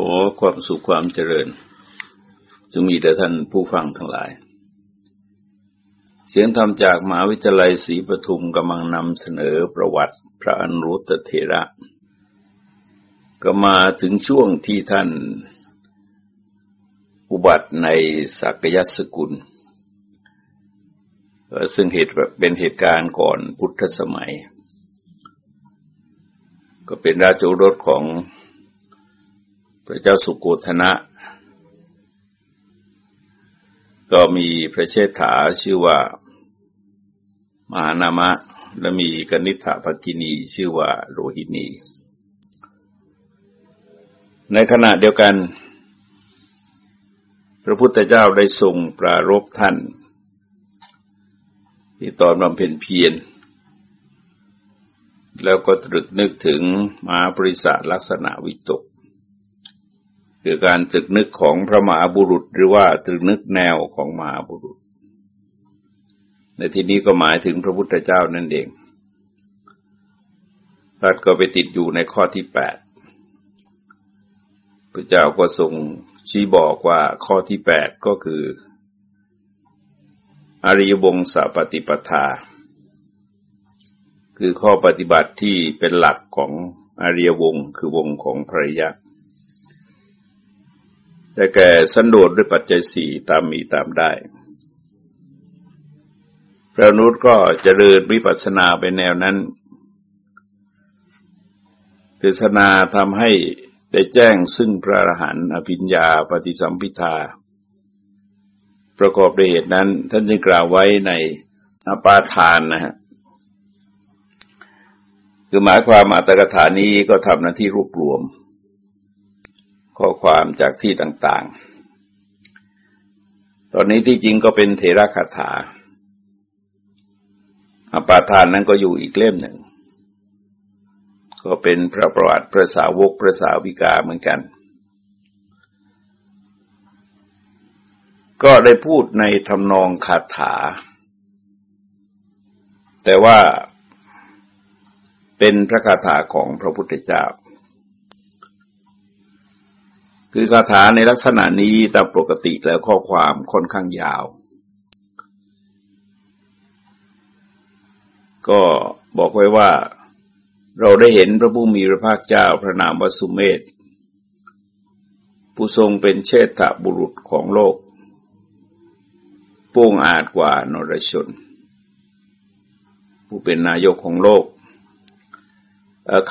ขอความสุขความเจริญจงมีแด่ท่านผู้ฟังทั้งหลาย เสียงธรรมจากมหาวิทยาลัยศรีปทุมกำลังนำเสนอประวัติพระอนุตเถระ ก็มาถึงช่วงที่ท่านอุบัติในสักยัสกุล ซึ่งเหตุเป็นเหตุการณ์ก่อนพุทธสมัย ก็เป็นราชโอรสของ พระเจ้าสุโกธนะ ก็มีพระเชษฐาชื่อว่ามหานามะ และมีกนิษฐปกินีชื่อว่าโรหินี ในขณะเดียวกัน พระพุทธเจ้าได้ทรงปรารบท่าน ที่ตอนบำเพ็ญเพียรแล้วก็ตรึกนึกถึงมาปริศาลักษณะวิตก คือการตึกนึกของพระมหาบุรุษ หรือว่าตึกนึกแนวของมหาบุรุษ ในที่นี้ก็หมายถึงพระพุทธเจ้านั่นเองท่านก็ไปติดอยู่ในข้อที่แปดพระเจ้าก็ทรงชี้บอกว่าข้อที่แปดก็คือ อริยวงศปฏิปทา คือข้อปฏิบัติที่เป็นหลักของอริยวงคือวงของพระยะ แต่แก่สันโดษด้วยปัจจัยสี่ตามมีตามได้ พระนุษก็จเจริญวิปัสสนาไปแนวนั้นเทศนาทำให้ได้แจ้งซึ่งพระอรหันต์อภิญญาปฏิสัมพิทา ประกอบด้วยเหตุนั้น ท่านจึงกล่าวไว้ในอปาทานนะฮะคือหมายความอัตถกถานี้ก็ทำหน้าที่รวบรวม ข้อความจากที่ต่างๆ ตอนนี้ที่จริงก็เป็นเทระคาถาอปาทานนั้นก็อยู่อีกเล่มหนึ่ง ก็เป็นพระประวัติพระสาวกพระสาวิกาเหมือนกัน ก็ได้พูดในทำนองคาถา แต่ว่าเป็นพระคาถาของพระพุทธเจ้า คือคาถาในลักษณะนี้ตามปกติแล้วข้อความค่อนข้างยาว ก็บอกไว้ว่าเราได้เห็นพระผู้มีพระภาคเจ้าพระนามวสุเมธผู้ทรงเป็นเชษฐบุรุษของโลกป่งอาจกว่านรชน ผู้เป็นนายกของโลก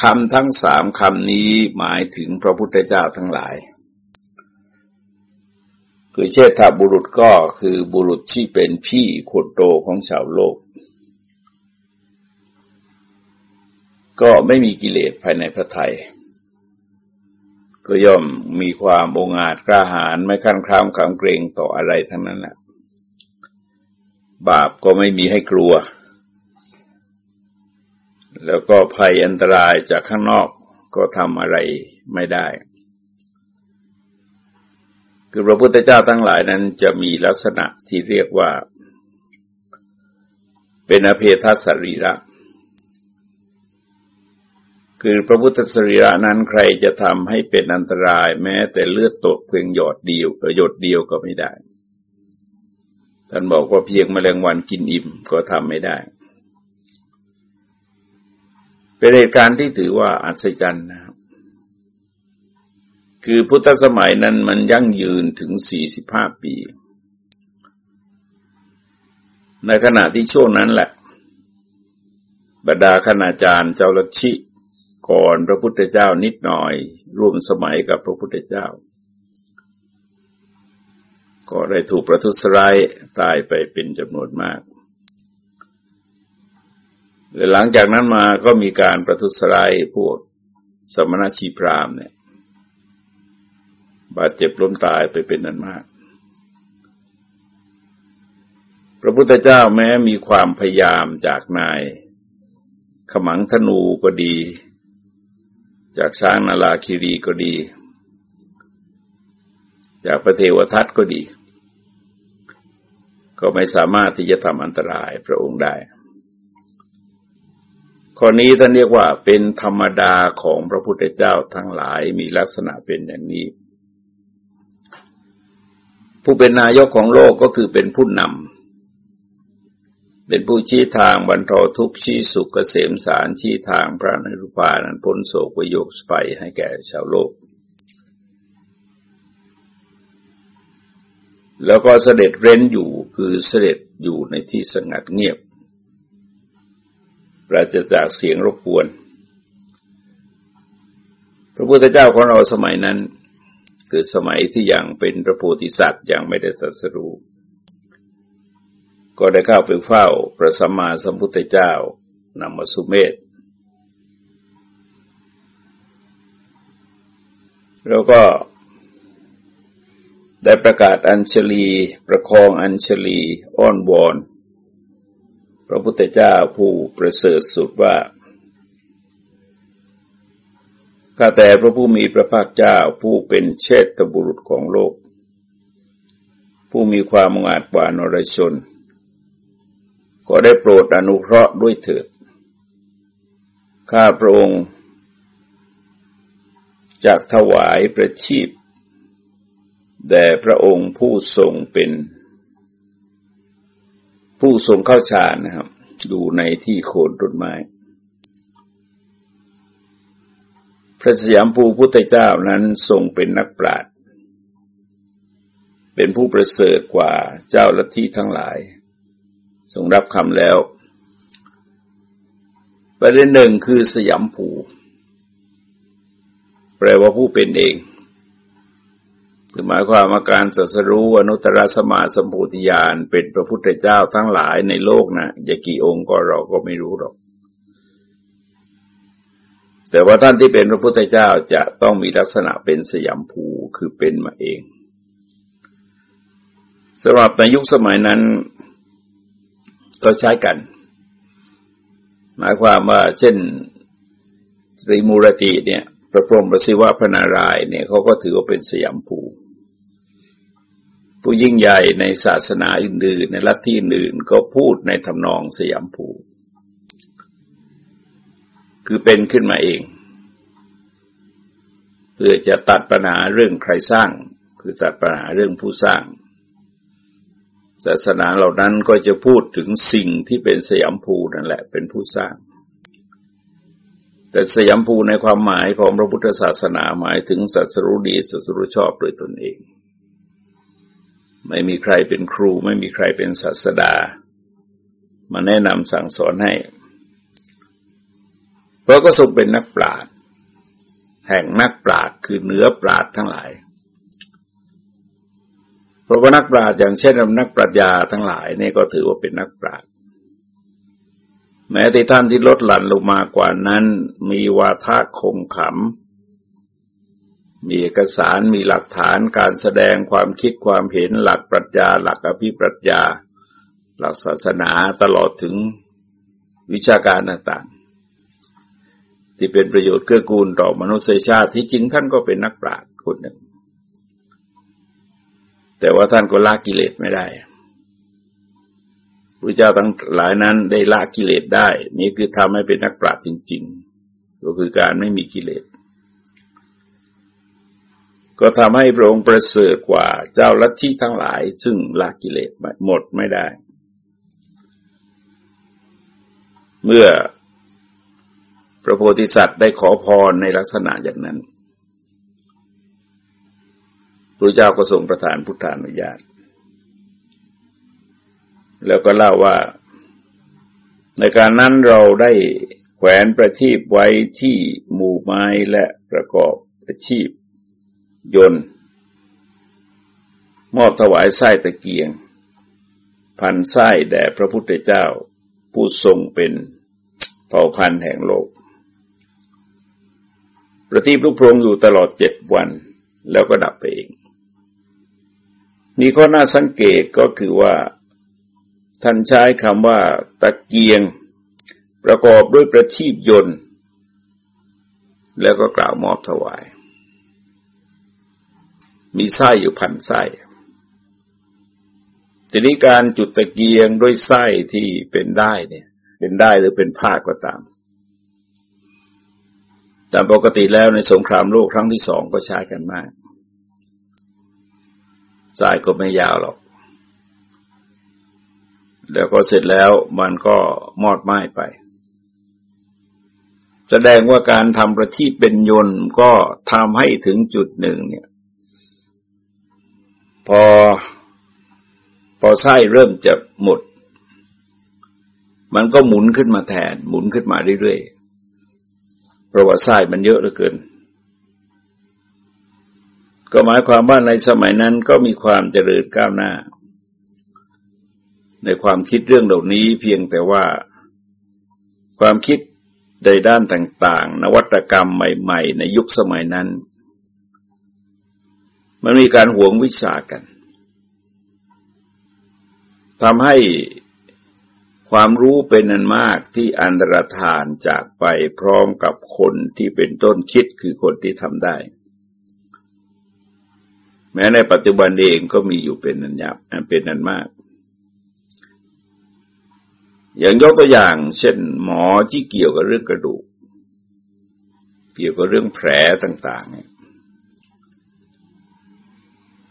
คำทั้งสามคำนี้หมายถึงพระพุทธเจ้าทั้งหลาย คือเชษฐาบุรุษก็คือบุรุษที่เป็นพี่คนโตของชาวโลก ก็ไม่มีกิเลสภายในพระไทย ก็ย่อมมีความองอาจกล้าหาญไม่ขั้นครามขังเกรงต่ออะไรทั้งนั้นแหละบาปก็ไม่มีให้กลัว แล้วก็ภัยอันตรายจากข้างนอกก็ทำอะไรไม่ได้ คือพระพุทธเจ้าทั้งหลายนั้นจะมีลักษณะที่เรียกว่า เป็นอภิทัสรีระ คือพระพุทธสรีระนั้นใครจะทำให้เป็นอันตรายแม้แต่เลือดตกเพียงหยดเดียวหยดเดียวก็ไม่ได้ ท่านบอกว่าเพียงแมลงวันกินอิ่มก็ทำไม่ได้ เป็นเหตุการณ์ที่ถือว่าอัศจรรย์นะครับ คือพุทธสมัยนั้นมันยั่งยืนถึงสี่สิบห้าปี ในขณะที่ช่วงนั้นแหละ บรรดาคณาจารย์เจ้าลัชิก่อนพระพุทธเจ้านิดหน่อย ร่วมสมัยกับพระพุทธเจ้า ก็ได้ถูกประทุษร้ายตายไปเป็นจำนวนมากหลังจากนั้นมาก็มีการประทุษร้ายพวกสมณชีพรามเนี่ย บาดเจ็บล้มตายไปเป็นนั้นมาก พระพุทธเจ้าแม้มีความพยายามจากนาย ขมังธนูก็ดี จากช้างนาลาคิรีก็ดี จากพระเทวทัตก็ดี ก็ไม่สามารถที่จะทำอันตรายพระองค์ได้ข้อนี้ท่านเรียกว่าเป็นธรรมดาของพระพุทธเจ้าทั้งหลายมีลักษณะเป็นอย่างนี้ ผู้เป็นนายกของโลกก็คือเป็นผู้นำ เป็นผู้ชี้ทางบรรเทาทุกข์ชี้สุขเกษมสารชี้ทางพระนรุปานันพ้นโศกวิโยกไปให้แก่ชาวโลก แล้วก็เสด็จเร้นอยู่คือเสด็จอยู่ในที่สงัดเงียบปราศจากเสียงรบกวน พระพุทธเจ้าของเราสมัยนั้น คือสมัยที่ยังเป็นพระโพธิสัตว์ยังไม่ได้สัสรู้ก็ได้เข้าไปเฝ้าพระสัมมาสัมพุทธเจ้านำมาสุเมธแล้วก็ได้ประกาศอัญชลี ประคองอัญชลี อ้อนวอน พระพุทธเจ้าผู้ประเสริฐสุดว่า ข้าแต่พระผู้มีพระภาคเจ้าผู้เป็นเชษฐบุรุษของโลก ผู้มีความมงอาจกว่านรชน ก็ได้โปรดอนุเคราะห์ด้วยเถิด ข้าพระองค์จากถวายประชีพแด่พระองค์ผู้ทรงเป็น ผู้ทรงเข้าฌานนะครับ ดูในที่โคนต้นไม้ พ ระสยามภูพุทธเจ้านั้นทรงเป็นนักปราชญ์เป็นผู้ประเสริฐกว่าเจ้าลัทธิทั้งหลาย ทรงรับคำแล้ว ประเด็นหนึ่งคือสยามภู แปลว่าผู้เป็นเองคือหมายความว่าการสัสรู้อนุตตรสมาสมพุธิญาณเป็นพระพุทธเจ้าทั้งหลายในโลกนะจะกี่องค์ก็เราก็ไม่รู้หรอก แต่ว่าท่านที่เป็นพระพุทธเจ้าจะต้องมีลักษณะเป็นสยามภูคือเป็นมาเองสำหรับในยุคสมัยนั้นก็ใช้กัน หมายความว่าเช่นตรีมูรติเนี่ยพระพรหมประสิวะพนารายเนี่ยเขาก็ถือว่าเป็นสยามภูผู้ยิ่งใหญ่ในศาสนาอื่นๆในลัทธิอื่นก็พูดในทำนองสยามภู คือเป็นขึ้นมาเอง เพื่อจะตัดปัญหาเรื่องใครสร้าง คือตัดปัญหาเรื่องผู้สร้าง ศาสนาเหล่านั้นก็จะพูดถึงสิ่งที่เป็นสยามภูนั่นแหละเป็นผู้สร้าง แต่สยามภูในความหมายของพระพุทธศาสนาหมายถึงสัสรุดีสัสรุชอบโดยตนเอง ไม่มีใครเป็นครูไม่มีใครเป็นศาสดา มาแนะนำสั่งสอนให้ เพราะก็ทรงเป็นนักปราชญ์แห่งนักปราชญ์คือเนื้อปราชญ์ทั้งหลาย เพราะว่านักปราชญ์อย่างเช่นนักปรัชญาทั้งหลายนี่ก็ถือว่าเป็นนักปราชญ์แม้ที่ท่านที่ลดหลั่นลงมากว่านั้น มีวาทะคงขำ มีเอกสารมีหลักฐานการแสดงความคิดความเห็นหลักปรัชญา หลักอภิปรัชญา หลักศาสนาตลอดถึงวิชาการต่าง ที่เป็นประโยชน์เกื้อกูลต่อมนุษยชาติที่จริงท่านก็เป็นนักปราชญ์คนหนึ่ง แต่ว่าท่านก็ละกิเลสไม่ได้พระเจ้าทั้งหลายนั้นได้ละกิเลสได้ นี่คือทำให้เป็นนักปราชญ์จริง ๆ ก็คือการไม่มีกิเลส ก็ทำให้พระองค์ประเสริฐกว่าเจ้าลัทธิทั้งหลาย ซึ่งละกิเลสหมดไม่ได้ เมื่อ พระโพธิสัตว์ได้ขอพรในลักษณะอย่างนั้นพระเจ้าก็ทรงประทานพุทธานุญาต แล้วก็เล่าว่า ในการนั้นเราได้แขวนประทีปไว้ที่หมู่ไม้และประกอบประชีพยนต์ มอบถวายไส้ตะเกียง พันไส้แด่พระพุทธเจ้า ผู้ทรงเป็นเผ่าพันธุ์แห่งโลก ประทีปลูกโพรงอยู่ตลอดเจ็ดวัน แล้วก็ดับไปเอง มีข้อน่าสังเกตก็คือว่า ท่านใช้คำว่าตะเกียง ประกอบด้วยประทีปยนต์ แล้วก็กล่าวมอบถวาย มีไส้อยู่พันไส้ทีนี้การจุดตะเกียงด้วยไส้ที่เป็นได้เนี่ย เป็นได้หรือเป็นผ้าก็ตาม แต่ปกติแล้วในสงครามโลกครั้งที่สองก็ใช้กันมากสายก็ไม่ยาวหรอก แล้วก็เสร็จแล้วมันก็มอดไหม้ไป แสดงว่าการทำประทีปเป็นยนต์ก็ทำให้ถึงจุดหนึ่งเนี่ย พอ พอไส้เริ่มจะหมด มันก็หมุนขึ้นมาแทน หมุนขึ้นมาเรื่อยๆ เพราะว่าไส้มันเยอะเหลือเกิน ก็หมายความว่าในสมัยนั้นก็มีความเจริญก้าวหน้า ในความคิดเรื่องเหล่านี้เพียงแต่ว่าความคิดในด้านต่างๆ นวัตกรรมใหม่ ๆ ในยุคสมัยนั้น มันมีการหวงวิชากันทำให้ ความรู้เป็นนันมากที่อันตรธานจากไปพร้อมกับคนที่เป็นต้นคิดคือคนที่ทำได้ แม้ในปัจจุบันเองก็มีอยู่เป็นนันยับเป็นนันมาก อย่างยกตัวอย่าง เช่น หมอที่เกี่ยวกับเรื่องกระดูก เกี่ยวกับเรื่องแผลต่าง ๆ เนี่ย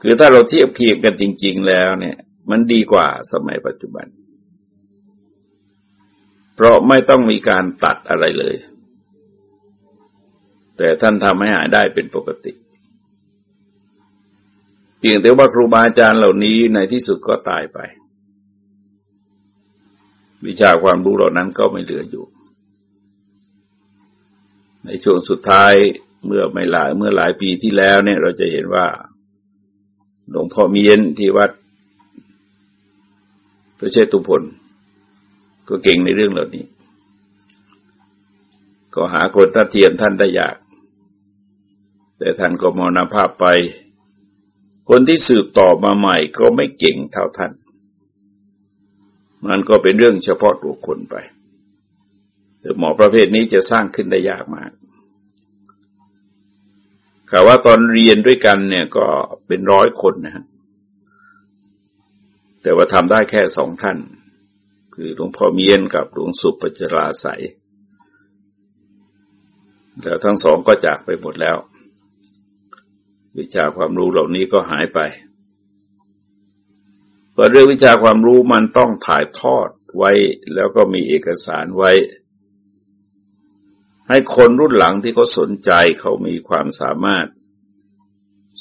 คือถ้าเราเทียบเคียงกันจริง ๆ แล้วเนี่ย มันดีกว่าสมัยปัจจุบันเพราะไม่ต้องมีการตัดอะไรเลย แต่ท่านทำให้หายได้เป็นปกติ เพียงแต่ว่าครูบาอาจารย์เหล่านี้ในที่สุดก็ตายไป วิชาความรู้เหล่านั้นก็ไม่เหลืออยู่ ในช่วงสุดท้ายเมื่อไม่หลายเมื่อหลายปีที่แล้วเนี่ยเราจะเห็นว่าหลวงพ่อมีเย็นที่วัดพระเชตุพน ก็เก่งในเรื่องเหล่านี้ ก็หาคนทัดเทียมท่านได้ยาก แต่ท่านก็มรณภาพไป คนที่สืบต่อมาใหม่ก็ไม่เก่งเท่าท่าน มันก็เป็นเรื่องเฉพาะตัวคนไปแต่หมอประเภทนี้จะสร้างขึ้นได้ยากมากข่าวว่าตอนเรียนด้วยกันเนี่ยก็เป็นร้อยคนนะฮะแต่ว่าทำได้แค่สองท่าน คือหลวงพ่อเมียนกับหลวงสุปจราใสแล้วทั้งสองก็จากไปหมดแล้ว วิชาความรู้เหล่านี้ก็หายไปเพราะเรื่องวิชาความรู้มันต้องถ่ายทอดไว้แล้วก็มีเอกสารไว้ ให้คนรุ่นหลังที่เขาสนใจเขามีความสามารถ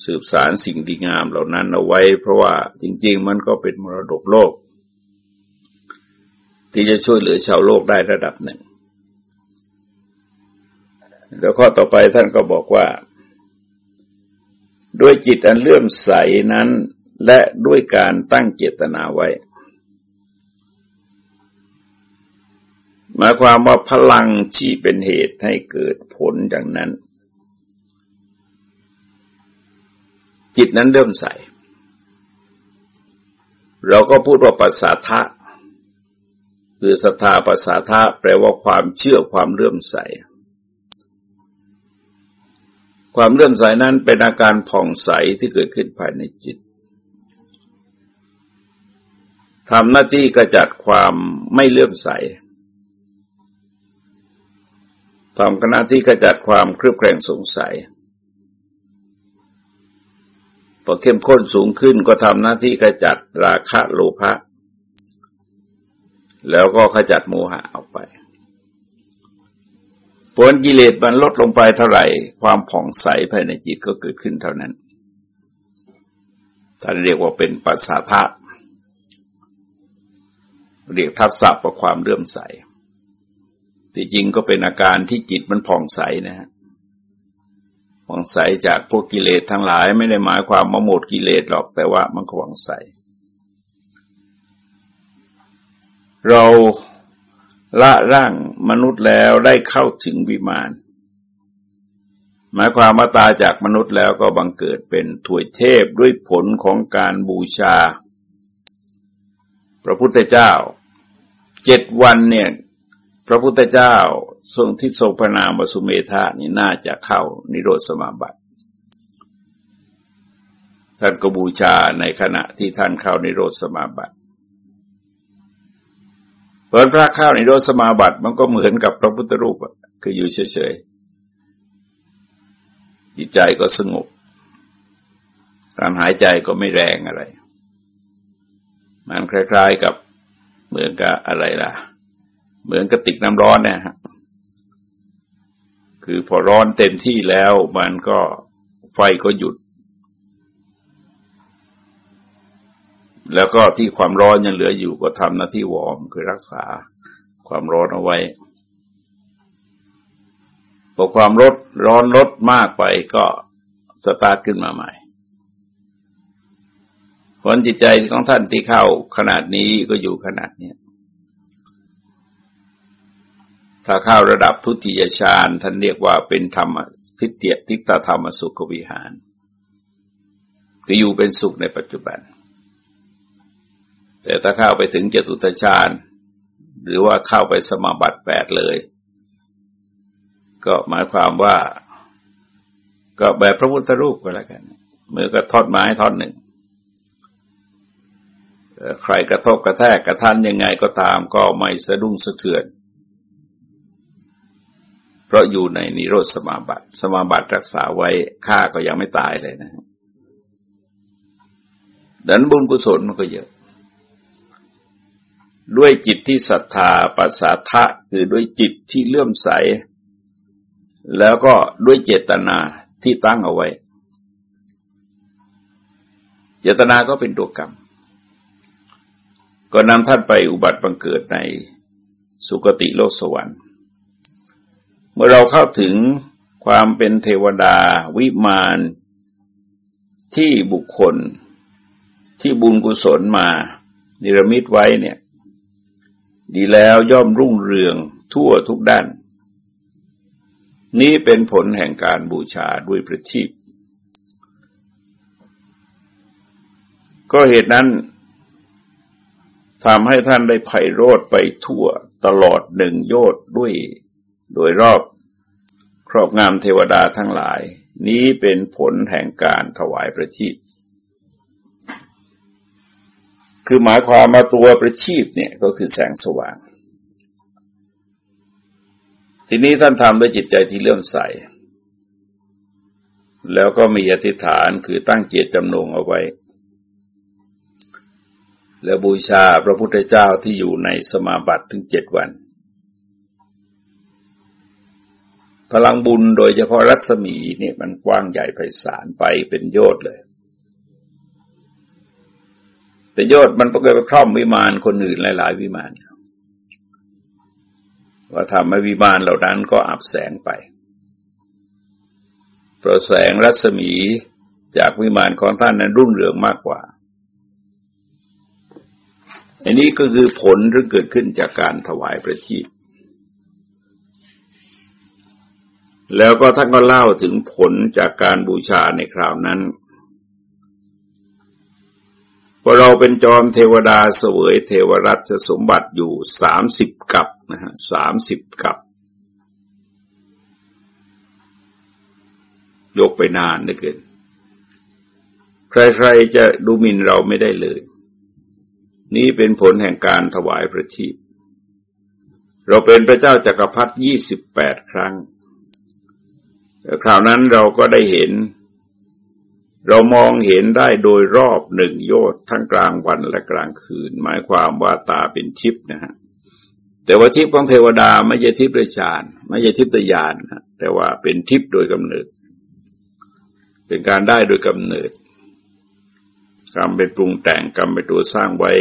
สืบสารสิ่งดีงามเหล่านั้นเอาไว้ เพราะว่าจริง ๆ มันก็เป็นมรดกโลก ที่จะช่วยเหลือชาวโลกได้ระดับหนึ่ง แล้วข้อต่อไปท่านก็บอกว่า ด้วยจิตอันเลื่อมใสนั้น และด้วยการตั้งเจตนาไว้ หมายความว่าพลังที่เป็นเหตุให้เกิดผลอย่างนั้น จิตนั้นเลื่อมใส เราก็พูดว่าปัสสาทะ คือศรัทธาปัสสาทะแปลว่าความเชื่อความเลื่อมใส ความเลื่อมใสนั้นเป็นอาการผ่องใสที่เกิดขึ้นภายในจิตทำหน้าที่กระจัดความไม่เลื่อมใสทำหน้าที่กระจัดความเครือบแคลงสงสัยพอเข้มข้นสูงขึ้นก็ทำหน้าที่กระจัดราคะโลภะ แล้วก็ขจัดโมหะออกไปผลกิเลสมันลดลงไปเท่าไหร่ ความผ่องใสภายในจิตก็เกิดขึ้นเท่านั้นท่านเรียกว่าเป็นปัสสาทะเรียกทัศศัพท์ว่าความเลื่อมใสที่จริงก็เป็นอาการที่จิตมันผ่องใสนะฮะผ่องใสจากพวกกิเลสทั้งหลายไม่ได้หมายความมาหมดกิเลสหรอกแต่ว่ามันผ่องใส เราละร่างมนุษย์แล้วได้เข้าถึงวิมานหมายความว่าตาจากมนุษย์แล้วก็บังเกิดเป็นถวยเทพด้วยผลของการบูชา พระพุทธเจ้าเจ็ดวันเนี่ย พระพุทธเจ้าทรงที่ทรงพนามสุเมธานี่น่าจะเข้านิโรธสมาบัติท่านก็บูชาในขณะที่ท่านเข้านิโรธสมาบัติ เพราะพระข้าวในโดสมาบัติมันก็เหมือนกับพระพุทธรูปคืออยู่เฉยๆจิตใจก็สงบการหายใจก็ไม่แรงอะไร มันคล้าย ๆกับเหมือนกับอะไรล่ะ เหมือนกระติกน้ำร้อนเนี่ยฮะคือพอร้อนเต็มที่แล้วมันก็ไฟก็หยุด แล้วก็ที่ความร้อนยังเหลืออยู่ก็ทำหน้าที่วอร์มคือรักษาความร้อนเอาไว้พอความรดร้อนลดมากไปก็สตาร์ทขึ้นมาใหม่ผลจิตใจของท่านที่เข้าขนาดนี้ก็อยู่ขนาดนี้ถ้าเข้าระดับทุติยฌานท่านเรียกว่าเป็นธรรมทิฏฐิทิฏฐธรรมสุขวิหาร คืออยู่เป็นสุขในปัจจุบัน แต่ถ้าเข้าไปถึงเจตุตฌานหรือว่าเข้าไปสมาบัติแปดเลย ก็หมายความว่า ก็แบบพระพุทธรูปก็แล้วกันเมื่อก็ทอดไม้ทอดหนึ่งใครกระทบกระแทกกระทันยังไงก็ตามก็ไม่สะดุ้งสะเทือน เพราะอยู่ในนิโรธสมาบัติ สมาบัติรักษาไว้ข้าก็ยังไม่ตายเลยนะดันบุญกุศลมันก็เยอะ ด้วยจิตที่ศรัทธาปัสสาทะคือด้วยจิตที่เลื่อมใส แล้วก็ด้วยเจตนาที่ตั้งเอาไว้ เจตนาก็เป็นตัวกรรม ก็นำท่านไปอุบัติบังเกิดในสุคติโลกสวรรค์ เมื่อเราเข้าถึงความเป็นเทวดาวิมานที่บุคคลที่บุญกุศลมา นิรมิตไว้เนี่ย ดีแล้วย่อมรุ่งเรืองทั่วทุกด้าน นี้เป็นผลแห่งการบูชาด้วยประชีพ ก็เหตุนั้นทำให้ท่านได้ไพโรธไปทั่วตลอดหนึ่งโยชด้วยโดยรอบครอบงามเทวดาทั้งหลาย นี้เป็นผลแห่งการถวายประชีพ คือหมายความมาตัวประชีพเนี่ยก็คือแสงสว่าง ทีนี้ท่านทำด้วยจิตใจที่เลื่อมใส แล้วก็มีอธิษฐานคือตั้งเจตจำนงเอาไว้ แล้วบูชาพระพุทธเจ้าที่อยู่ในสมาบัติถึงเจ็ดวัน พลังบุญโดยเฉพาะรัศมีเนี่ยมันกว้างใหญ่ไพศาลไปเป็นโยชน์เลย แต่ยอดมันก็เกิดไปครอบวิมานคนอื่นหลาย ๆ วิมานว่าทำให้วิมานเหล่านั้นก็อับแสงไปเพราะแสงรัศมีจากวิมานของท่านนั้นรุ่งเรืองมากกว่า อันนี้ก็คือผลที่เกิดขึ้นจากการถวายประชีพแล้วก็ท่านก็เล่าถึงผลจากการบูชาในคราวนั้น พอเราเป็นจอมเทวดาเสวยเทวรัตจสมบัติอยู่สามสิบกับนะฮะสามสิบกับ ยกไปนานเหลือเกิน ใครๆจะดูหมิ่นเราไม่ได้เลย นี่เป็นผลแห่งการถวายประชีพเราเป็นพระเจ้าจากักรพรรดิยี่สิบแปดครั้ง คราวนั้นเราก็ได้เห็น เรามองเห็นได้โดยรอบหนึ่งโยชน์ทั้งกลางวันและกลางคืน หมายความว่าตาเป็นทิพย์นะฮะแต่ว่าทิพย์ของเทวดาไม่ใช่ทิพย์ประชานไม่ใช่ทิพย์ตยานนะแต่ว่าเป็นทิพย์โดยกำเนิด เป็นการได้โดยกำเนิดกรรมเป็นปรุงแต่งกรรมเป็นตัวสร้างไว้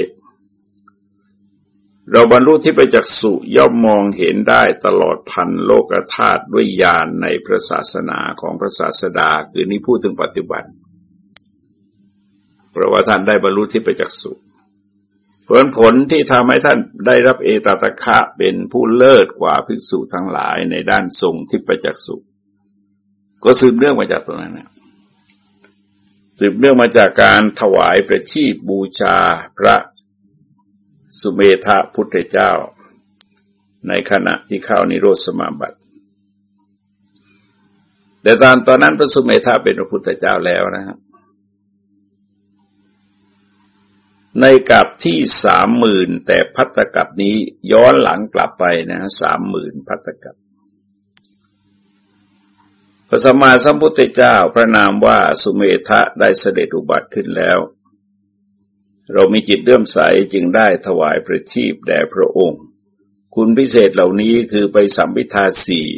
เราบรรลุที่ไปจักสุย่อมมองเห็นได้ตลอดพันโลกธาตุด้วยญาณในพระศาสนาของพระศาสดา คือนี้พูดถึงปัจจุบัน เพราะว่าท่านได้บรรลุที่ประจักษุผลผลที่ทำให้ท่านได้รับเอตตะคะเป็นผู้เลิศกว่าภิกษุทั้งหลายในด้านทรงที่ประจักษุก็สืบเนื่องมาจากตรงนั้นนะสืบเนื่องมาจากการถวายประชีพบูชาพระสุเมธาพุทธเจ้า ในขณะที่เข้านิโรธสมาบัติ แต่ตอนตอนนั้นพระสุเมธาเป็นพระพุทธเจ้าแล้วนะครับ ในกับที่สามหมื่นแต่พัตกับนี้ย้อนหลังกลับไปนะสามหมื่นพัตกับพระสัมมาสัมพุทธเจ้าพระนามว่าสุเมธะได้เสด็จอุบัติขึ้นแล้ว เรามีจิตเลื่อมใสจึงได้ถวายประชีพแด่พระองค์ คุณพิเศษเหล่านี้คือไปสัมพิทาสี่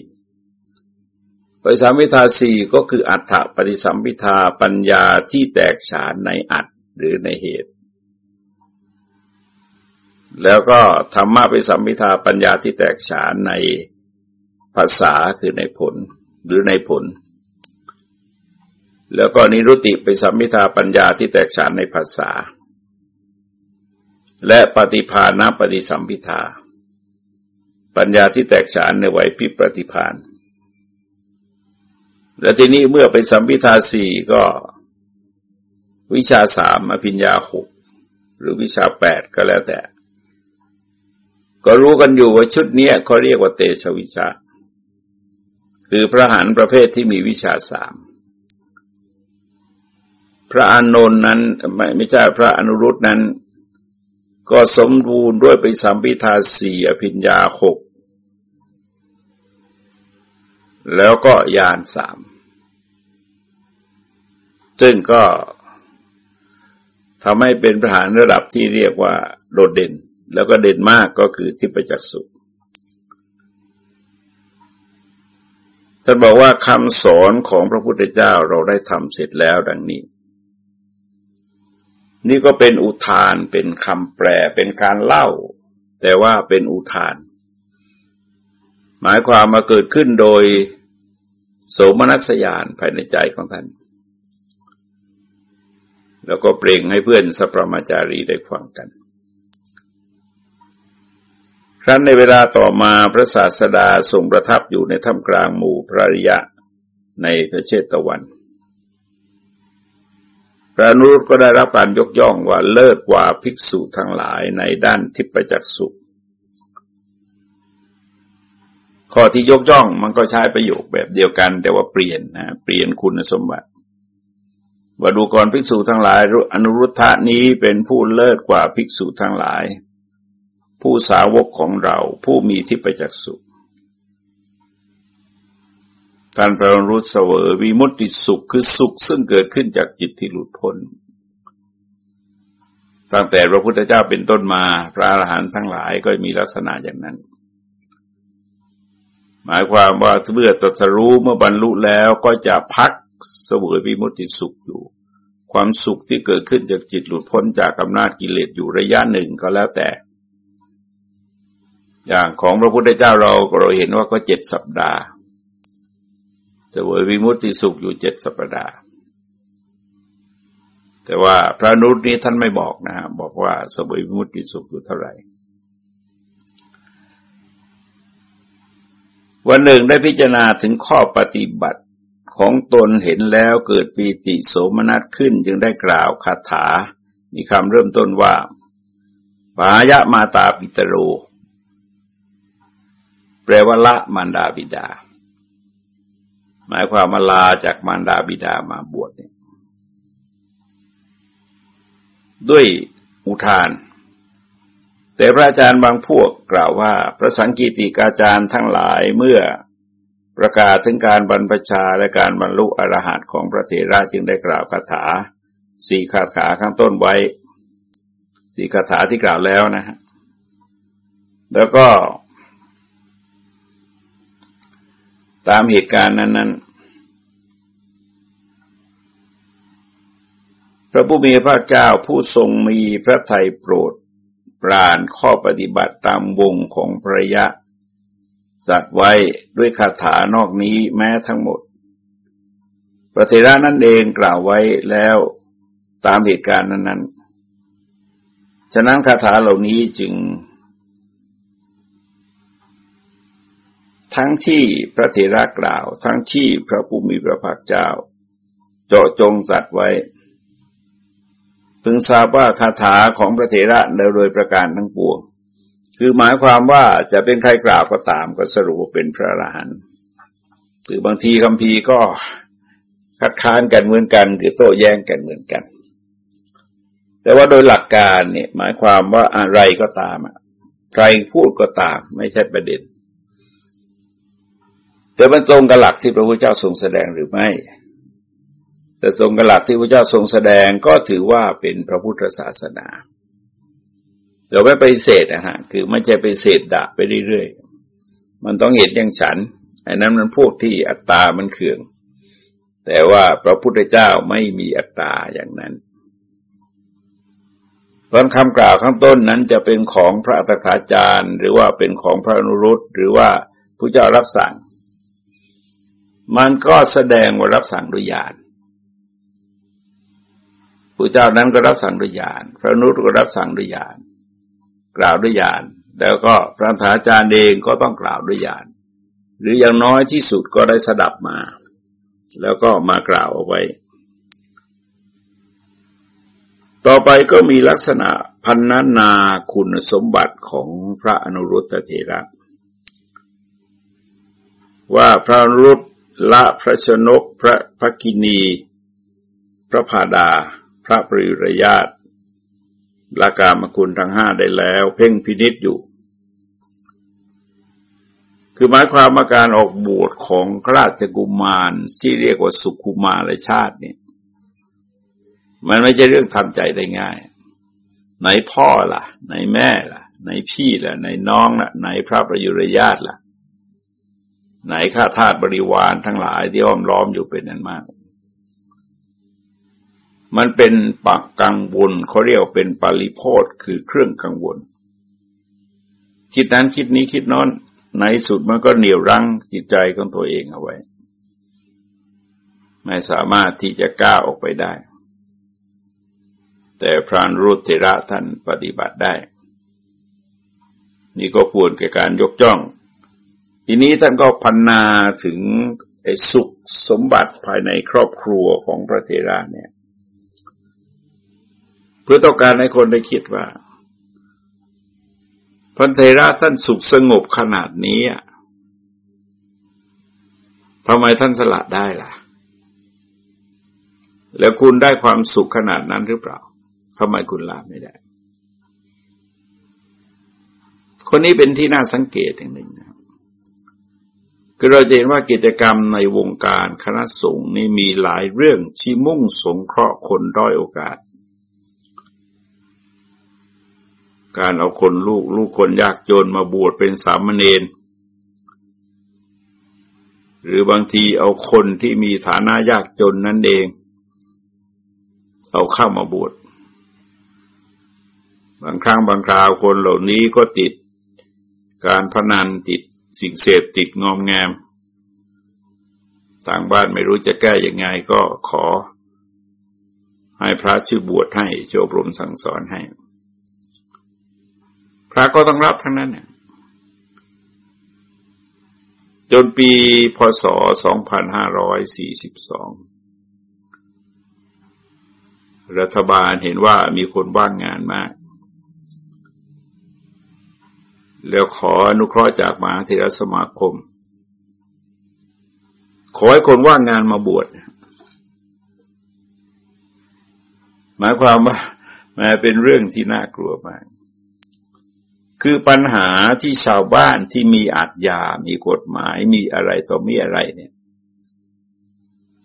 ไปสัมพิทาสี่ก็คืออัฏฐปฏิสัมพิทาปัญญาที่แตกฉานในอัตหรือในเหตุ แล้วก็ธรรมะไปสัมพิทาปัญญาที่แตกฉานในภาษาคือในผลหรือในผล แล้วก็นิรุติไปสัมมิทาปัญญาที่แตกฉานในภาษา และปฏิภาณปฏิสัมพิทา ปัญญาที่แตกฉานในไหวพิปฏิพานและทีนี้เมื่อไปสัมพิทาสี่ก็วิชาสามอภิญญาหกหรือวิชาแปดก็แล้วแต่ ก็รู้กันอยู่ว่าชุดนี้เขาเรียกว่าเตชวิชา คือพระหันประเภทที่มีวิชาสามพระอานนท์นั้นไม่ไม่ใช่พระอนุรุตนั้น ก็สมบูรณ์ด้วยไปสัมพิทาสี่อภิญญาหกแล้วก็ยานสามซึ่งก็ทำให้เป็นพระหานระดับที่เรียกว่าโดดเด่น แล้วก็เด่นมากก็คือที่ปจักสุท่านบอกว่าคำสอนของพระพุทธเจ้าเราได้ทำเสร็จแล้วดังนี้ นี่ก็เป็นอุทานเป็นคำแปลเป็นการเล่า แต่ว่าเป็นอุทาน หมายความมาเกิดขึ้นโดยโสมนัสยานภายในใจของท่าน แล้วก็เปล่งให้เพื่อนสัพพมาจารีได้ฟังกัน ครั้นในเวลาต่อมาพระศาสดาทรงประทับอยู่ในถ้ำกลางหมู่พระริยะในพระเชตวัน พระนุรุตก็ได้รับการยกย่องว่าเลิศกว่าภิกษุทั้งหลายในด้านทิพจักสุข้อที่ยกย่องมันก็ใช้ประโยคแบบเดียวกัน แต่ว่าเปลี่ยนนะเปลี่ยนคุณสมบัติว่าดูกรภิกษุทั้งหลายอนุรุทธะนี้เป็นผู้เลิศกว่าภิกษุทั้งหลาย ผู้สาวกของเราผู้มีที่ปจักสุขท่านประรุษเสวยวิมุตติสุขคือสุขซึ่งเกิดขึ้นจากจิตที่หลุดพ้น ตั้งแต่พระพุทธเจ้าเป็นต้นมา พระอรหันต์ทั้งหลายก็มีลักษณะอย่างนั้น หมายความว่าเมื่อตรัสรู้เมื่อบรรลุแล้วก็จะพักเสวยวิมุตติสุขอยู่ ความสุขที่เกิดขึ้นจากจิตหลุดพ้นจากอำนาจกิเลสอยู่ระยะหนึ่งก็แล้วแต่ อย่างของพระพุทธเจ้าเราเราเห็นว่าก็เจ็ดสัปดาห์จะวยวิมุตติสุขอยู่เจ็ดสัปดาห์ แต่ว่าพระนุษนี้ท่านไม่บอกนะบอกว่าสวยวิมุตติสุขอยู่เท่าไหร่ วันหนึ่งได้พิจารณาถึงข้อปฏิบัติของตนเห็นแล้วเกิดปีติโสมนัสขึ้น จึงได้กล่าวคาถา มีคำเริ่มต้นว่าปายะมาตาปิตโร แปลว่าละมารดาบิดา หมายความมาลาจากมารดาบิดามาบวชเนี่ยด้วยอุทาน แต่พระอาจารย์บางพวกกล่าวว่า พระสังกีติกาจารย์ทั้งหลายเมื่อประกาศถึงการบรรพชาและการบรรลุอรหัตของพระเถระจึงได้กล่าวคาถาสี่คาถาข้างต้นไว้สี่คาถาที่กล่าวแล้วนะฮะแล้วก็ ตามเหตุการณ์นั้น ๆ พระผู้มีพระเจ้าผู้ทรงมีพระทัยโปรดปราณข้อปฏิบัติตามวงของพระยะสัตว์ไว้ด้วยคาถานอกนี้แม้ทั้งหมด พระเทระนั่นเองกล่าวไว้แล้วตามเหตุการณ์นั้น ๆ ฉะนั้นคาถาเหล่านี้จึง ทั้งที่พระเถระกล่าว ทั้งที่พระภูมิพระภาคเจ้า เจาะจงสัตว์ไว้ พึงทราบว่าคาถาของพระเถระโดยประการทั้งปวง คือหมายความว่าจะเป็นใครกล่าวก็ตามก็สรุปเป็นพระอรหันต์หรือบางทีคำพีก็คัดค้านกันเหมือนกัน คือโต้แย้งกันเหมือนกัน แต่ว่าโดยหลักการเนี่ยหมายความว่าอะไรก็ตาม ใครพูดก็ตาม ไม่ใช่ประเด็น แต่มันตรงกับหลักที่พระพุทธเจ้าทรงแสดงหรือไม่ แต่ตรงกับหลักที่พระเจ้าทรงแสดงก็ถือว่าเป็นพระพุทธศาสนาแต่ไม่ไปเสดนะฮะ คือไม่ใช่ไปเสดด่าไปเรื่อยๆ มันต้องเห็นอย่างฉันอันนั้นมันพวกที่อัตตามันเขื่อง แต่ว่าพระพุทธเจ้าไม่มีอัตตาอย่างนั้นเพราะคำกล่าวข้างต้นนั้นจะเป็นของพระอัตถาจารย์ หรือว่าเป็นของพระนุรุตหรือว่าพระเจ้ารับสั่ง มันก็แสดงว่ารับสั่งโดยญาณพระเจ้านั้นก็รับสั่งโดยญาณพระนุรุตก็รับสั่งโดยญาณกล่าวด้วยญาณแล้วก็พระธาจารย์เองก็ต้องกล่าวด้วยญาณหรืออย่างน้อยที่สุดก็ได้สดับมา แล้วก็มากล่าวเอาไว้ ต่อไปก็มีลักษณะพันนานาคุณสมบัติของพระอนุรุตเถระว่าพระอนุรุต ละพระชนกพระภกินี พระพาดา พระปริรยาตลากามคุณทั้งห้าได้แล้ว เพ่งพินิษอยู่ คือหมายความว่าการออกบวชของราชกุมารที่เรียกว่าสุขุมารชาติเนี่ยมันไม่ใช่เรื่องทำใจได้ง่าย ไหนพ่อล่ะ ไหนแม่ล่ะ ไหนพี่ล่ะ ไหนน้องล่ะ ไหนพระประยุรญาติล่ะ ไหนข้าทาสบริวารทั้งหลายที่อ้อมล้อมอยู่เป็นนั้นมาก มันเป็นปักกังวลเขาเรียกเป็นปริโพธคือเครื่องกังวล คิดนั้นคิดนี้คิดนอนในสุดมันก็เหนี่ยวรั้งจิตใจของตัวเองเอาไว้ ไม่สามารถที่จะก้าวออกไปได้ แต่พรานรุเทระท่านปฏิบัติได้ นี่ก็ควรแก่การยกย่อง ทีนี้ท่านก็พันนาถึงสุขสมบัติภายในครอบครัวของพระเทระเนี่ย เพื่อต้องการให้คนได้คิดว่าพันเทระท่านสุขสงบขนาดนี้ทำไมท่านสละได้ล่ะ แล้วคุณได้ความสุขขนาดนั้นหรือเปล่าทำไมคุณละไม่ได้ คนนี้เป็นที่น่าสังเกตอย่างหนึ่งนะ คือเราเห็นว่ากิจกรรมในวงการคณะสงฆ์นี่มีหลายเรื่องที่มุ่งสงเคราะห์คนด้อยโอกาส การเอาคนลูกลูกคนยากจนมาบวชเป็นสามเณรหรือบางทีเอาคนที่มีฐานะยากจนนั่นเอง เอาเข้ามาบวชบางครั้งบางคราวคนเหล่านี้ก็ติดการพนันติด สิ่งเสพติดงอมแงมต่างบ้านไม่รู้จะแก้ยังไงก็ขอ ให้พระช่วยบวชให้โจบรมสั่งสอนให้ พระก็ต้องรับทั้งนั้นเนี่ยจนปีพศ 2542 รัฐบาลเห็นว่ามีคนว่างงานมาก แล้วขออนุเคราะห์จากมหาเทรสมาคม ขอให้คนว่างงานมาบวชหมายความว่ามันเป็นเรื่องที่น่ากลัวมาก คือปัญหาที่ชาวบ้านที่มีอาจยามีกฎหมายมีอะไรต่อมีอะไรเนี่ย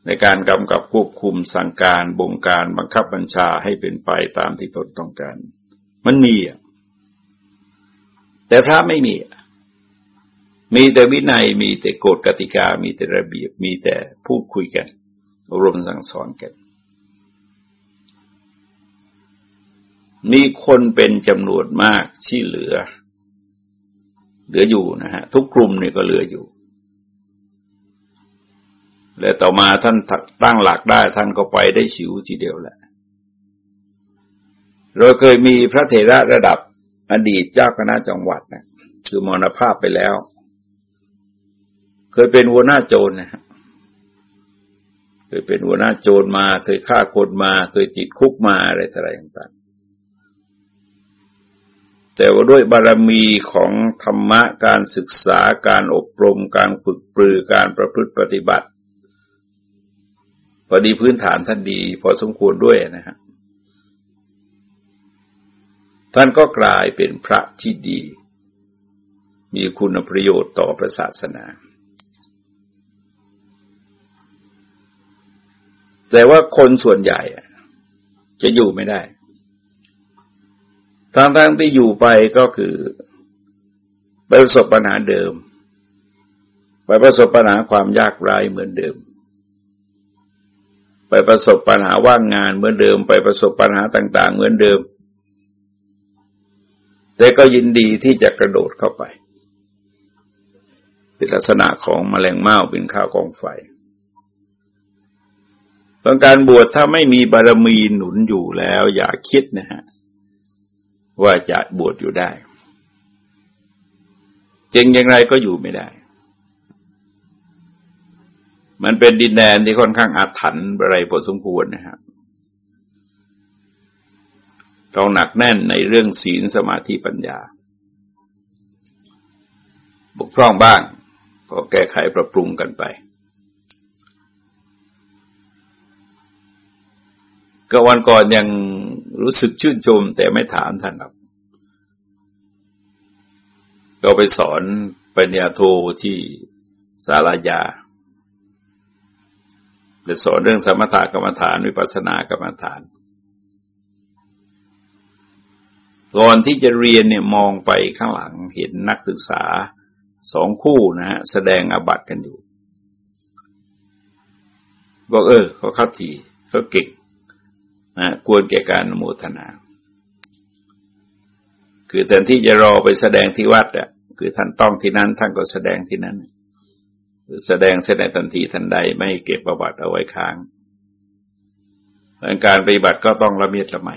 ในการกำกับควบคุมสั่งการบงการบังคับบัญชาให้เป็นไปตามที่ตนต้องการ มันมีอะ แต่พระไม่มี มีแต่วินัย มีแต่กฎกติกา มีแต่ระเบียบ มีแต่พูดคุยกันอบรมสั่งสอนกัน มีคนเป็นจำนวนมากที่เหลือ เหลืออยู่นะฮะ ทุกกลุ่มเนี่ยก็เหลืออยู่ และต่อมาท่านตั้งหลักได้ท่านก็ไปได้ฉิวทีเดียวแหละ เราเคยมีพระเถระระดับ อดีตเจ้าคณะจังหวัดนะคือมรณภาพไปแล้ว เคยเป็นหัวหน้าโจรนะฮะเคยเป็นหัวหน้าโจรมา เคยฆ่าคนมา เคยติดคุกมาอะไรต่างๆแต่ว่าด้วยบารมีของธรรมะการศึกษาการอบรม การฝึกปรือการประพฤติปฏิบัติพอดีพื้นฐานท่านดี พอสมควรด้วยนะฮะ ท่านก็กลายเป็นพระที่ดี มีคุณประโยชน์ต่อพระศาสนา แต่ว่าคนส่วนใหญ่จะอยู่ไม่ได้ทางทางที่อยู่ไปก็คือไปประสบปัญหาเดิม ไปประสบปัญหาความยากไร้เหมือนเดิม ไปประสบปัญหาว่างงานเหมือนเดิม ไปประสบปัญหาต่าง ๆ เหมือนเดิม แต่ก็ยินดีที่จะกระโดดเข้าไปเป็นลักษณะของมแมลงเม่าเป็นข้าวกองไฟเรื่องการบวชถ้าไม่มีบารมีหนุนอยู่แล้ว อย่าคิดนะฮะว่าจะบวชอยู่ได้จริงอย่างไรก็อยู่ไม่ได้ มันเป็นดินแดนที่ค่อนข้างอาถรรพ์อะไรพอสมควรนะครับ เราหนักแน่นในเรื่องศีลสมาธิปัญญา บกพร่องบ้าง ก็แก้ไขปรับปรุงกันไป ก็วันก่อนยังรู้สึกชื่นชมแต่ไม่ถามท่านครับก็ไปสอนปัญญาโทที่สารายาไปสอนเรื่องสมถกรรมฐาน วิปัสสนากรรมฐาน ก่อนที่จะเรียนเนี่ยมองไปข้างหลังเห็นนักศึกษาสองคู่นะฮะแสดงอาบัตกันอยู่ บอกเออเขาเข้าทีเขาเก่งนะควรแก่การโมทนา คือแทนที่จะรอไปแสดงที่วัดอะคือท่านต้องที่นั้นท่านก็แสดงที่นั้นแสดงเสด็จทันทีทันใดไม่เก็บประวัติเอาไว้ค้างการปฏิบัติก็ต้องละเมียดละไม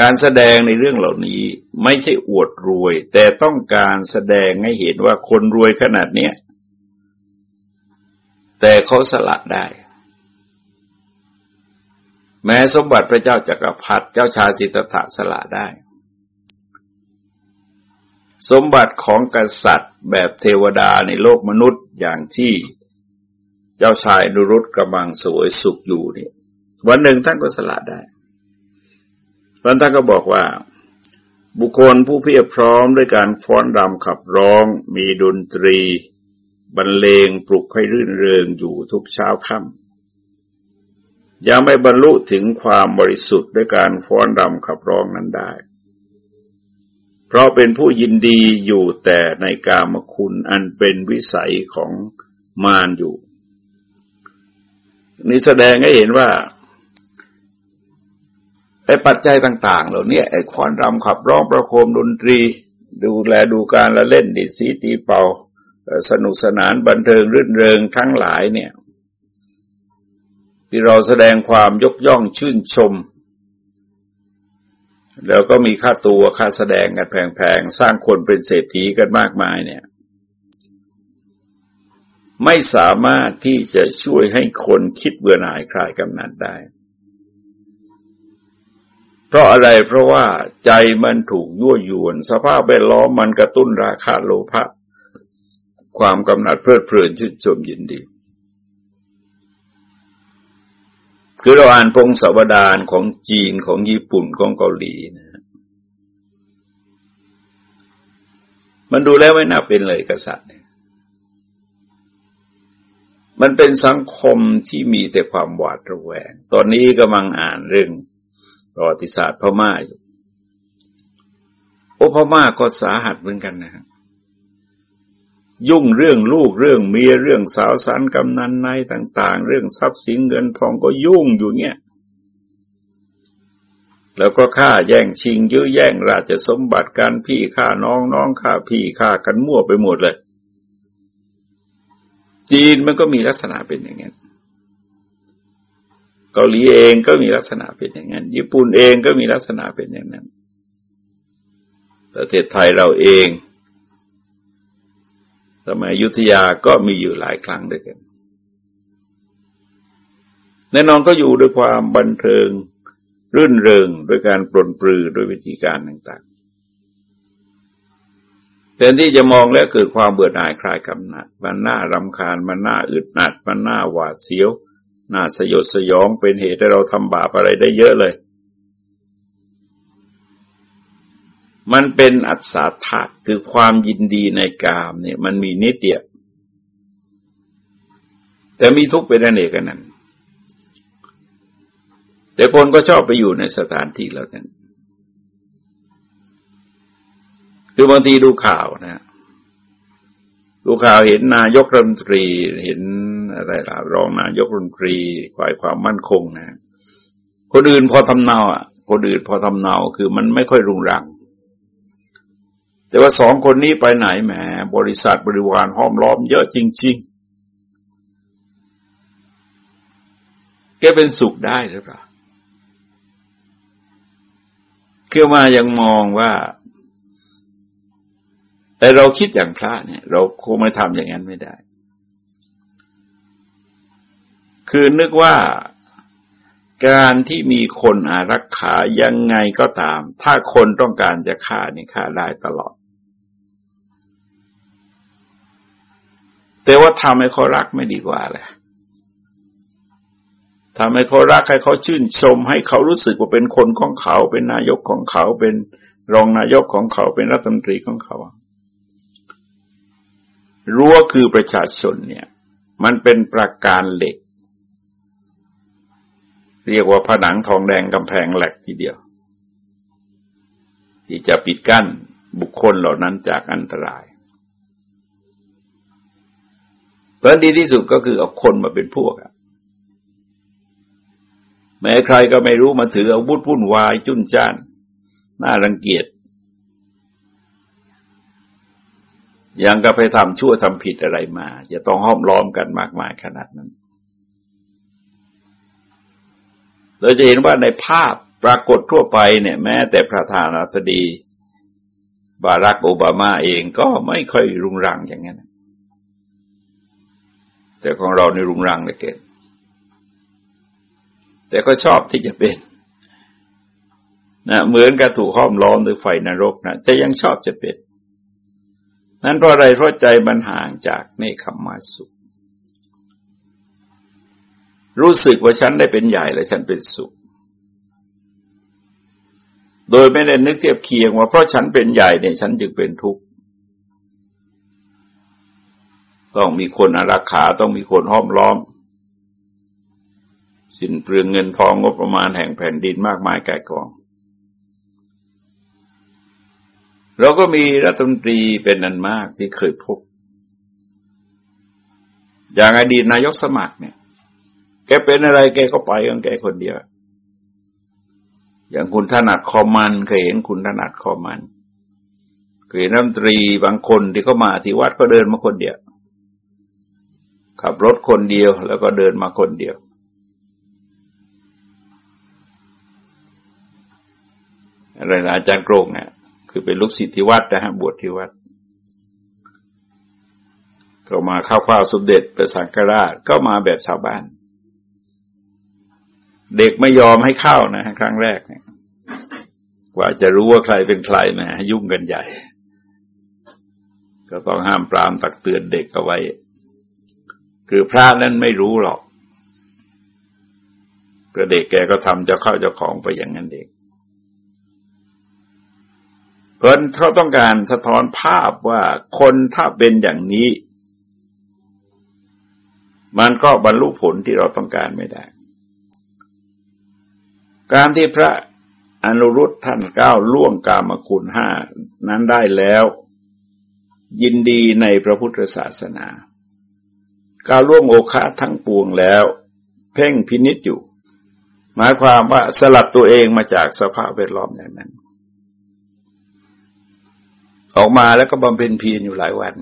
การแสดงในเรื่องเหล่านี้ไม่ใช่อวดรวย แต่ต้องการแสดงให้เห็นว่าคนรวยขนาดเนี้ยแต่เขาสละได้ แม้สมบัติพระเจ้าจากักรพรรดิเจ้าชายสิทธัตถะสละได้ สมบัติของกษัตริย์แบบเทวดาในโลกมนุษย์อย่างที่เจ้าชายนุรุตกำลังสวยสุขอยู่นี่วันหนึ่งท่านก็สละได้ วันท่านก็บอกว่า บุคคลผู้เพียรพร้อมด้วยการฟ้อนรำขับร้อง มีดนตรี บรรเลงปลุกให้รื่นเริงอยู่ทุกเช้าค่ำยังไม่บรรลุถึงความบริสุทธิ์ด้วยการฟ้อนรำขับร้องนั้นได้ เพราะเป็นผู้ยินดีอยู่แต่ในกามคุณอันเป็นวิสัยของมารอยู่ นี่แสดงให้เห็นว่า ไอ้ปัจจัยต่าง ๆ เหล่านี้ไอ้คอนรำขับร้องประโคมดนตรี ดูแลดูการละเล่นดิสีตีเป่า สนุกสนานบันเทิงรื่นเริงทั้งหลายเนี่ย ที่เราแสดงความยกย่องชื่นชม แล้วก็มีค่าตัวค่าแสดงกันแพงๆ สร้างคนเป็นเศรษฐีกันมากมายเนี่ยไม่สามารถที่จะช่วยให้คนคิดเบื่อหน่ายคลายกำนัดได้ เพราะอะไรเพราะว่าใจมันถูกยั่วยวน สภาพแวดล้อมมันกระตุ้นราคาโลภะความกำหนัดเพลิดเพลินชื่นชมยินดี คือเราอ่านพงศาวดารของจีนของญี่ปุ่นของเกาหลีนะมันดูแล้วไม่น่าเป็นเลยกษัตริย์มันเป็นสังคมที่มีแต่ความหวาดระแวง ตอนนี้กำลังอ่านเรื่อง ประวัติศาสตร์พม่าอยู่โอ้พม่าก็สาหัสเหมือนกันนะครับยุ่งเรื่องลูกเรื่องเมียเรื่องสาวสันกำนันในต่าง ๆ เรื่องทรัพย์สินเงินทองก็ยุ่งอยู่เงี้ยแล้วก็ฆ่าแย่งชิงยื้อแย่งราชสมบัติการพี่ฆ่าน้องน้องฆ่าพี่ฆ่ากันมั่วไปหมดเลย จีนมันก็มีลักษณะเป็นอย่างนั้น เกาหลีเองก็มีลักษณะเป็นอย่างนั้น ญี่ปุ่นเองก็มีลักษณะเป็นอย่างนั้น ประเทศไทยเราเอง สมัยยุทธยาก็มีอยู่หลายครั้งด้วยกัน แน่นอนก็อยู่ด้วยความบันเทิงรื่นเริงโดยการปลนปลือโดยวิธีการต่างๆแทนที่จะมองแล้วเกิดความเบื่อหน่ายคลายกำหนัด มันน่ารำคาญ มันน่าอึดอัด มันน่าหวาดเสียว น่าสยดสยองเป็นเหตุให้เราทำบาปอะไรได้เยอะเลย มันเป็นอัศธาคือความยินดีในกามเนี่ยมันมีนิดเดียวแต่มีทุกข์เป็นอนเนกกันนั้น แต่คนก็ชอบไปอยู่ในสถานที่แล้วนั้น คือบางทีดูข่าวนะ ดูข่าวเห็นนายกรัฐมนตรีเห็นอะไรล่ะรองนายกรัฐมนตรีฝ่ายความมั่นคงนะคนอื่นพอทำเนาอะคนอื่นพอทำเนาคือมันไม่ค่อยรุงรัง แต่ว่าสองคนนี้ไปไหนแหมบริษัทบริวารห้อมล้อมเยอะจริง ๆ แกเป็นสุขได้หรือเปล่าคือมายังมองว่า แต่เราคิดอย่างพระเนี่ย เราคงไม่ทำอย่างนั้นไม่ได้ คือนึกว่าการที่มีคนอารักขายังไงก็ตาม ถ้าคนต้องการจะฆ่านี่ฆ่าได้ตลอด แต่ว่าทำให้เขารักไม่ดีกว่าเลยทำให้เขารักให้เขาชื่นชม ให้เขารู้สึกว่าเป็นคนของเขา เป็นนายกของเขาเป็นรองนายกของเขาเป็นรัฐมนตรีของเขา รั้วคือประชาชนเนี่ย มันเป็นประการเหล็ก เรียกว่าผนังทองแดงกำแพงเหล็กทีเดียว ที่จะปิดกั้นบุคคลเหล่านั้นจากอันตรายเพราะดีที่สุดก็คือเอาคนมาเป็นพวกอะแม้ใครก็ไม่รู้มาถืออาวุธวุ่นวายจุนจ้าน น่ารังเกียจ ยังก็ไปทำชั่วทำผิดอะไรมาจะต้องห้อมล้อมกันมากมายขนาดนั้น เราจะเห็นว่าในภาพปรากฏทั่วไปเนี่ย แม้แต่ประธานาธิบดี บารักโอบามาเองก็ไม่ค่อยรุงรังอย่างนั้น แต่ของเราในรุงรังเลยเกินแต่ก็ชอบที่จะเป็นนะเหมือนกับถูกห้อมล้อมด้วยไฟนรกนะแต่ยังชอบจะเป็น นั้นเพราะอะไรเพราะใจมันห่างจากเนคขมาสุข รู้สึกว่าฉันได้เป็นใหญ่และฉันเป็นสุข โดยไม่ได้นึกเทียบเคียงว่าเพราะฉันเป็นใหญ่เนี่ยฉันจึงเป็นทุกข์ต้องมีคนอารักขาต้องมีคนห้อมล้อม สินเปลืองเงินทองงบประมาณแห่งแผ่นดินมากมายกายกอง เราก็มีรัฐมนตรีเป็นนันมากที่เคยพบ อย่างอดีตนายกสมัครเนี่ย แกเป็นอะไรแกก็ไปของแกคนเดียว อย่างคุณถนัดคอมันเคยเห็นคุณถนัดคอมันเคยเห็นรัฐมนตรีบางคนที่เขามาที่วัดก็เดินมาคนเดียว ขับรถคนเดียวแล้วก็เดินมาคนเดียวอะไรนะอาจารย์โกรงเนี่ย คือเป็นลูกศิษย์ที่วัดนะฮะบวชที่วัด ก็มาเข้าข้าวสมเด็จประสังฆราชก็มาแบบชาวบ้าน เด็กไม่ยอมให้เข้านะครั้งแรกเนี่ยกว่าจะรู้ว่าใครเป็นใครนะยุ่งกันใหญ่ ก็ต้องห้ามปรามตักเตือนเด็กเอาไว้ คือพระนั้นไม่รู้หรอกก็เด็กแกก็ทำเจ้าเข้าเจ้าของไปอย่างนั้นเด็ก เพราะเขาต้องการสะท้อนภาพว่าคนถ้าเป็นอย่างนี้ มันก็บรรลุผลที่เราต้องการไม่ได้ การที่พระอนุรุตท่านก้าวล่วงกามคุณห้านั้นได้แล้ว ยินดีในพระพุทธศาสนาก้าวล่วงโอคาทั้งปวงแล้ว เพ่งพินิษอยู่ หมายความว่าสลับตัวเองมาจากสภาพแวดล้อมอย่างนั้น ออกมาแล้วก็บำเพ็ญเพียรอยู่หลายวัน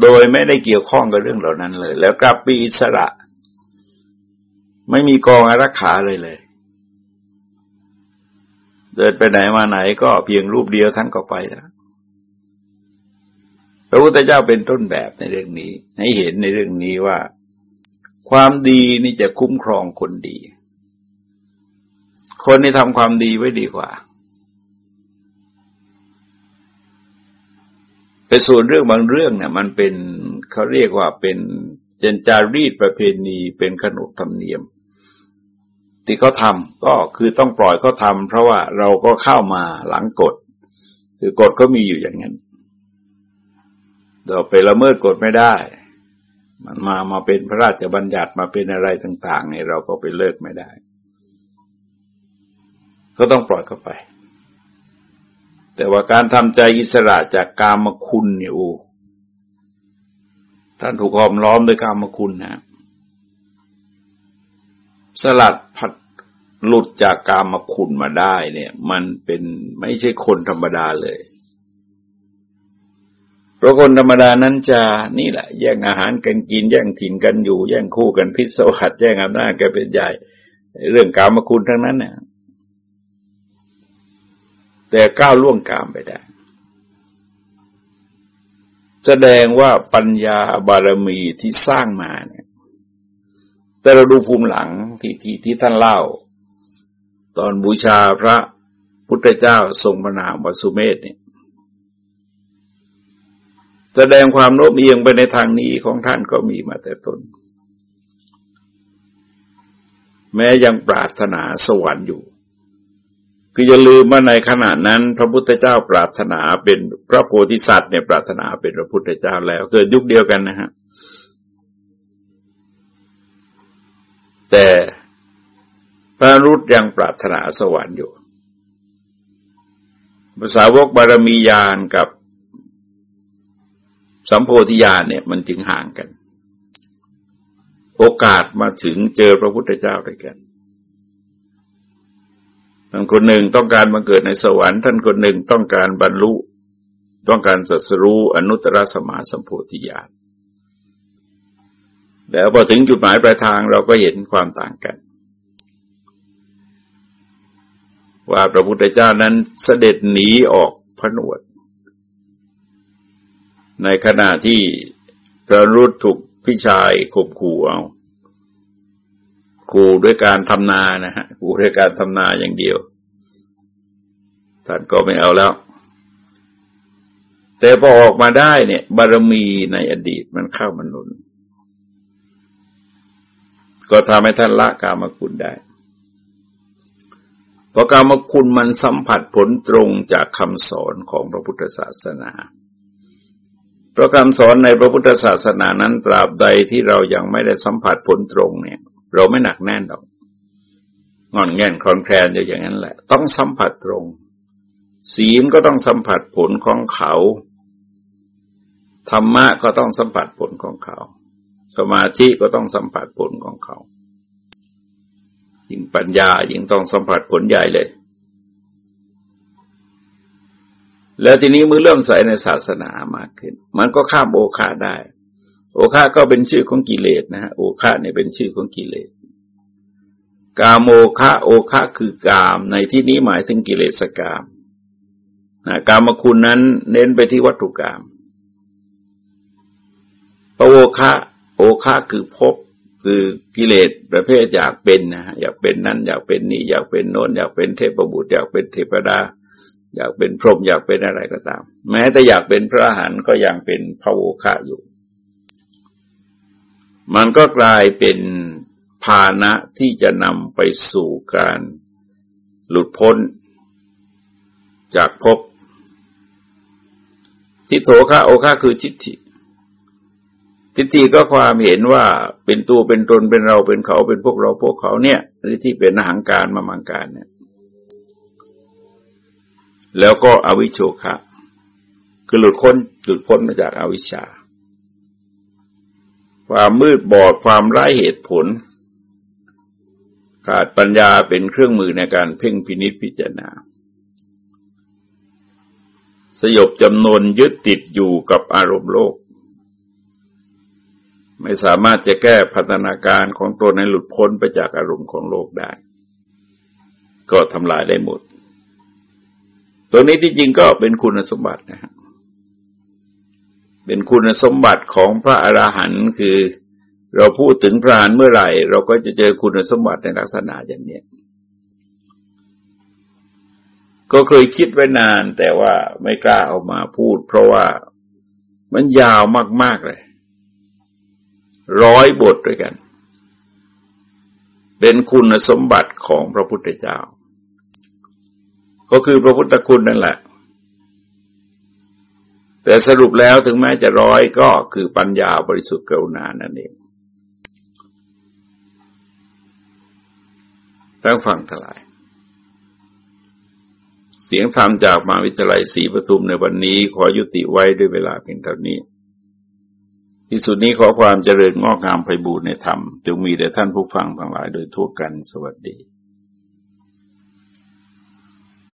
โดยไม่ได้เกี่ยวข้องกับเรื่องเหล่านั้นเลย แล้วกลับปีอิสระ ไม่มีกองอารักขาเลยเลย เดินไปไหนมาไหนก็เพียงรูปเดียวท่านก็ไปแล้วพระพุทธเจ้าเป็นต้นแบบในเรื่องนี้ ให้เห็นในเรื่องนี้ว่า ความดีนี่จะคุ้มครองคนดีคนที่ทำความดีไว้ดีกว่า แต่ส่วนเรื่องบางเรื่องเนี่ย มันเป็นเขาเรียกว่าเป็นเจนจารีตประเพณีเป็นขนบธรรมเนียม ที่เขาทำก็คือต้องปล่อยเขาทำเพราะว่าเราก็เข้ามาหลังกฎคือกฎก็มีอยู่อย่างนั้นเราไปละเมิดกฎไม่ได้ มันมามาเป็นพระราชบัญญัติมาเป็นอะไรต่าง ๆ เนี่ยเราก็ไปเลิกไม่ได้ ก็ต้องปล่อยเข้าไป แต่ว่าการทำใจอิสระจากกามคุณเนี่ยโอ้ท่านถูกหอมล้อมด้วยกามคุณนะสลัดผัดหลุดจากกามคุณมาได้เนี่ย มันเป็นไม่ใช่คนธรรมดาเลยเพราะคนธรรมดานั้นจะนี่แหละ แย่งอาหารกันกิน แย่งถิ่นกันอยู่ แย่งคู่กันพิศวัตแย่งอำนาจกันเป็นใหญ่ เรื่องกามคุณทั้งนั้นเนี่ย แต่ก้าวล่วงกามไปได้ แสดงว่าปัญญาบารมีที่สร้างมาเนี่ย แต่เราดูภูมิหลังที่ที่ที่ท่านเล่า ตอนบูชาพระพุทธเจ้าทรงพระนามวสุเมธเนี่ยแสดงความโน้มเอียงไปในทางนี้ของท่านก็มีมาแต่ต้นแม้ยังปรารถนาสวรรค์อยู่ คืออย่าลืมว่าในขณะนั้น พระพุทธเจ้าปรารถนาเป็นพระโพธิสัตว์เนี่ยปรารถนาเป็นพระพุทธเจ้าแล้ว เกิดยุคเดียวกันนะฮะแต่พระรุษยังปรารถนาสวรรค์อยู่ภาษาวกบารมียานกับสัมโพธิญาณเนี่ยมันจึงห่างกัน โอกาสมาถึงเจอพระพุทธเจ้าด้วยกัน ท่านคนหนึ่งต้องการมาเกิดในสวรรค์ ท่านคนหนึ่งต้องการบรรลุ ต้องการสัสรู้อนุตตรสมาสัมโพธิญาณแล้วพอถึงจุดหมายปลายทางเราก็เห็นความต่างกัน ว่าพระพุทธเจ้านั้นเสด็จหนีออกพระนวด ในขณะที่พระรุษถูกพี่ชายข่มขู่เอา ขู่ด้วยการทำนานะฮะขู่ด้วยการทำนาอย่างเดียวท่านก็ไม่เอาแล้ว แต่พอออกมาได้เนี่ย บารมีในอดีตมันเข้ามานุน ก็ทำให้ท่านละกามคุณได้เพราะกามคุณมันสัมผัสผลตรงจากคำสอนของพระพุทธศาสนาเพราะคำสอนในพระพุทธศาสนานั้นตราบใดที่เรายังไม่ได้สัมผัสผลตรงเนี่ย เราไม่หนักแน่นหรอกงอนแง่นคลอนแคลนอยู่อย่างนั้นแหละ ต้องสัมผัสตรง ศีลก็ต้องสัมผัสผลของเขาธรรมะก็ต้องสัมผัสผลของเขา สมาธิก็ต้องสัมผัสผลของเขา ยิ่งปัญญายิ่งต้องสัมผัสผลใหญ่เลย แล้วทีนี้มือเริ่มใส่ในศาสนามากขึ้น มันก็ข้ามโอคาได้ โอคาก็เป็นชื่อของกิเลสนะฮะโอคาเนี่ยเป็นชื่อของกิเลสกามโอคะโอคะคือกาม ในที่นี้หมายถึงกิเลสกามนะกามคุณนั้นเน้นไปที่วัตถุกรรมปโอคะโอคาคือพบคือกิเลสประเภทอยากเป็นนะอยากเป็นนั่นอยากเป็นนี่อยากเป็นโน้นอยากเป็นเทพบุตร อยากเป็นเทพดา อยากเป็นพรหมอยากเป็นอะไรก็ตาม แม้แต่อยากเป็นพระอรหันต์ก็ยังเป็นพระโอคาอยู่ มันก็กลายเป็นภาณะที่จะนำไปสู่การหลุดพ้น จากภพทิโถคะโอคาคือจิตติทิฏฐิก็ความเห็นว่าเป็นตัวเป็นตนเป็นเราเป็นเขาเป็นพวกเราพวกเขาเนี่ยที่เป็นอหางการมามังการเนี่ย แล้วก็อวิชโชคะ คือหลุดพ้นหลุดพ้นมาจากอาวิชชา ความมืดบอดความไร้เหตุผล ขาดปัญญาเป็นเครื่องมือในการเพ่งพินิษพิจารณา สยบจำนวนยึดติดอยู่กับอารมณ์โลก ไม่สามารถจะแก้พัฒนาการของตัวในหลุดพ้นไปจากอารมณ์ของโลกได้ ก็ทำลายได้หมด ตัวนี้ที่จริงก็เป็นคุณสมบัตินะฮะ เป็นคุณสมบัติของพระอราหันต์คือ เราพูดถึงพระอรหันต์เมื่อไหร่ เราก็จะเจอคุณสมบัติในลักษณะอย่างนี้ก็เคยคิดไว้นานแต่ว่าไม่กล้าเอามาพูด เพราะว่ามันยาวมาก ๆ เลย ร้อยบทด้วยกัน เป็นคุณสมบัติของพระพุทธเจ้า ก็คือพระพุทธคุณนั่นแหละ แต่สรุปแล้วถึงแม้จะร้อยก็คือปัญญาบริสุทธิ์กรุณานั่นเองทั้งฟังทลาย เสียงธรรมจากมหาวิทยาลัยศรีปทุมในวันนี้ขอยุติไว้ด้วยเวลาเพียงเท่านี้ ที่สุดนี้ขอความเจริญงอกงามไปบูรณนธรรมจงมีแด่ท่านผู้ฟังทั้งหลายโดยทั่วกันสวัสดี